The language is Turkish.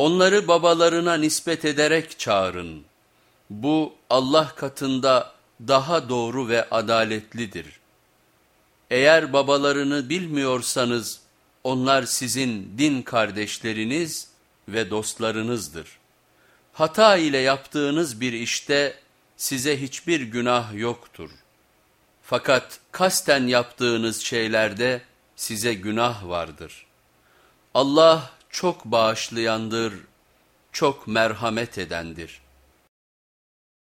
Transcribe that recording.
Onları babalarına nispet ederek çağırın. Bu Allah katında daha doğru ve adaletlidir. Eğer babalarını bilmiyorsanız onlar sizin din kardeşleriniz ve dostlarınızdır. Hata ile yaptığınız bir işte size hiçbir günah yoktur. Fakat kasten yaptığınız şeylerde size günah vardır. Allah çok bağışlayandır, çok merhamet edendir.''